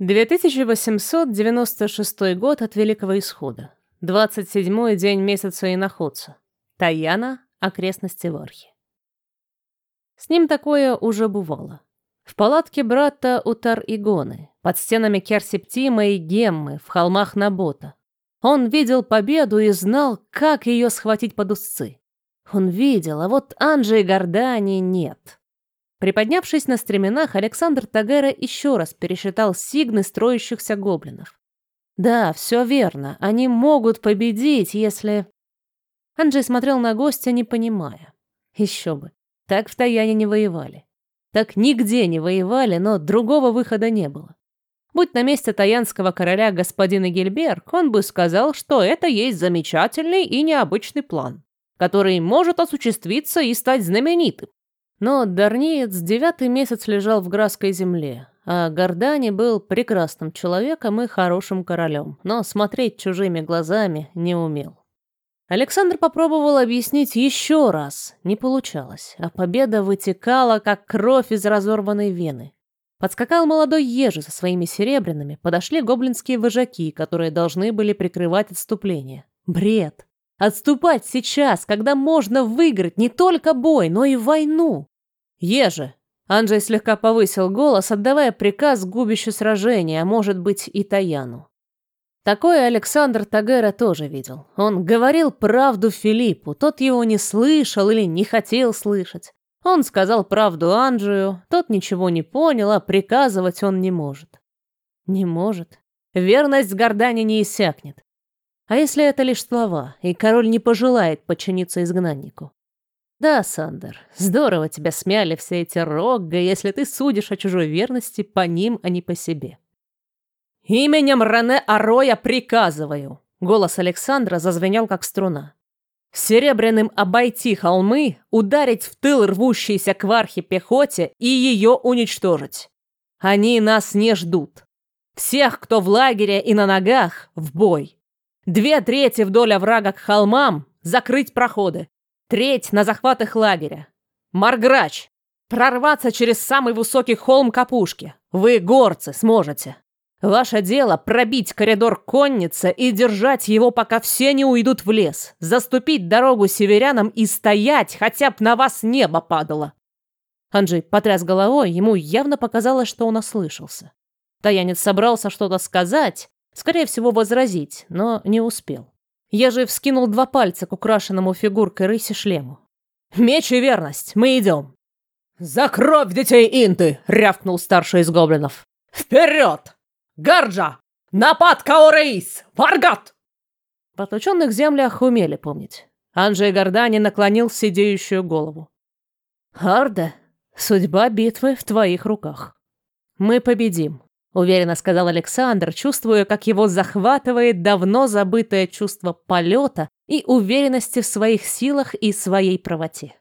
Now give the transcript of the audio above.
2896 год от Великого Исхода. 27-й день месяца Иноходца. Таяна, окрестности Вархи. С ним такое уже бывало. В палатке брата у Тар-Игоны, под стенами Керсептима и Геммы, в холмах Набота. Он видел победу и знал, как ее схватить под узцы. Он видел, а вот Анжи и Гордани нет. Приподнявшись на стременах, Александр Тагера еще раз пересчитал сигны строящихся гоблинов. Да, все верно, они могут победить, если... Анджей смотрел на гостя, не понимая. Еще бы, так в Таяне не воевали. Так нигде не воевали, но другого выхода не было. Будь на месте таянского короля господина Гильберг, он бы сказал, что это есть замечательный и необычный план, который может осуществиться и стать знаменитым. Но Дарниец девятый месяц лежал в Градской земле, а Гордани был прекрасным человеком и хорошим королем, но смотреть чужими глазами не умел. Александр попробовал объяснить еще раз, не получалось, а победа вытекала, как кровь из разорванной вены. Подскакал молодой ежи со своими серебряными, подошли гоблинские вожаки, которые должны были прикрывать отступление. Бред! Отступать сейчас, когда можно выиграть не только бой, но и войну. Еже! Анджей слегка повысил голос, отдавая приказ губищу сражения, а может быть и Таяну. Такое Александр Тагера тоже видел. Он говорил правду Филиппу, тот его не слышал или не хотел слышать. Он сказал правду Анджию, тот ничего не понял, а приказывать он не может. Не может. Верность Гордани не иссякнет. А если это лишь слова, и король не пожелает подчиниться изгнаннику? Да, Сандер, здорово тебя смяли все эти рогга, если ты судишь о чужой верности по ним, а не по себе. Именем Рене Ароя приказываю. Голос Александра зазвенел, как струна. Серебряным обойти холмы, ударить в тыл рвущейся к вархе пехоте и ее уничтожить. Они нас не ждут. Всех, кто в лагере и на ногах, в бой. Две трети вдоль оврага к холмам, закрыть проходы. Треть на захват их лагеря. Марграч! Прорваться через самый высокий холм Капушки. Вы, горцы, сможете. Ваше дело пробить коридор конницы и держать его, пока все не уйдут в лес. Заступить дорогу северянам и стоять, хотя б на вас небо падало. Анджей потряс головой, ему явно показалось, что он ослышался. Таянец собрался что-то сказать, скорее всего, возразить, но не успел. Я же вскинул два пальца к украшенному фигуркой рыси шлему. «Меч и верность! Мы идем!» «За кровь детей Инты!» — рявкнул старший из гоблинов. «Вперед! Гарджа! Напад Каореис! Варгат!» В отлученных землях умели помнить. Анджей Гордани наклонил сидеющую голову. «Арда, судьба битвы в твоих руках. Мы победим. Уверенно сказал Александр, чувствуя, как его захватывает давно забытое чувство полета и уверенности в своих силах и своей правоте.